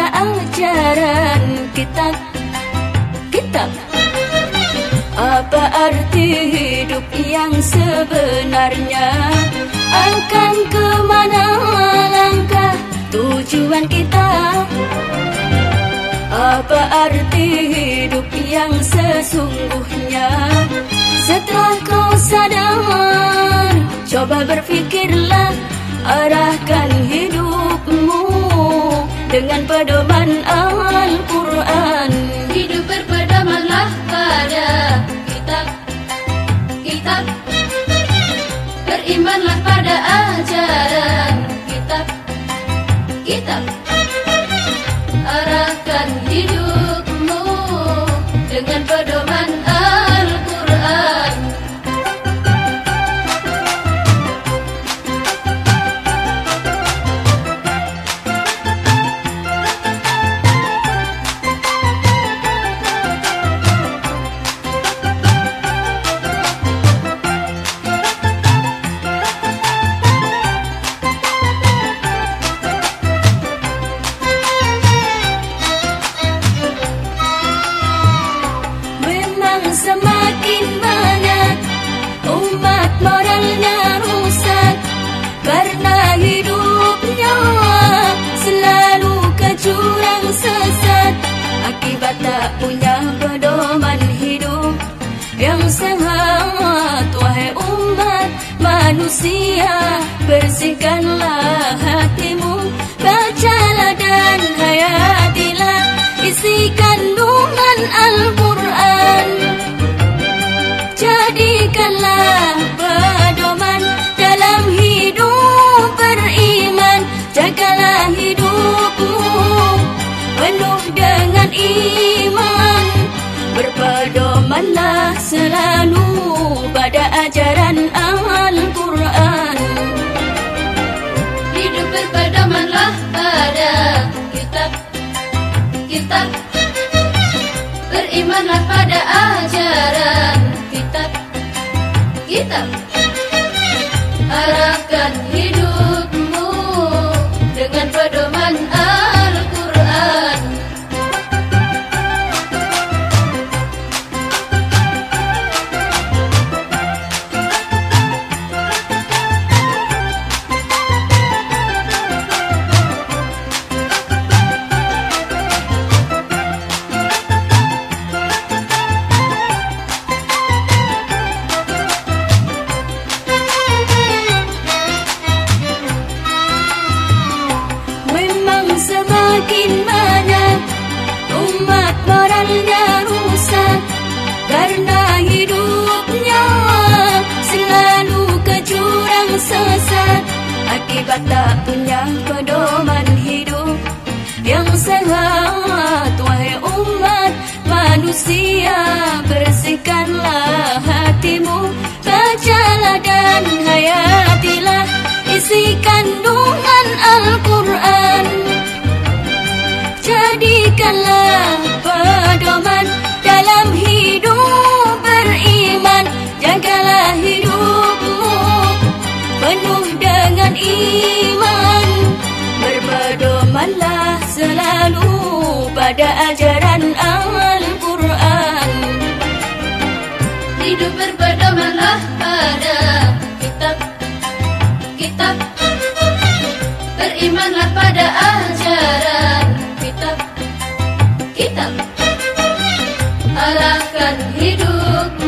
pada ajaran kitab Kitab Apa arti hidup yang sebenarnya? Akan kemana langkah tujuan kita? Apa arti hidup yang sesungguhnya? Setelah kau sadar Coba berfikirlah Arahkan Kitab. Berimanlah pada ajaran kitab. Kitab. Arahkan hidupmu punya pedoman hidup Yang sehat Wahai umat manusia. Bersihkanlah hatimu Bacalah dan hayatilah. Isi kandungan Al-Quran. Jadikanlah pedoman dalam hidup beriman. Jagalah hidupmu penuh dengan iman. Berpedomanlah selalu pada ajaran Al-Quran semakin banyak umat moralnya rusak Karena hidupnya selalu ke jurang sesat Akibat tak punya pedoman hidup yang sehat. Wahai umat manusia selalu pada ajaran Al-Quran Hidup berpedomanlah pada kitab Kitab. Berimanlah pada ajaran kitab Kitab. Arahkan hidup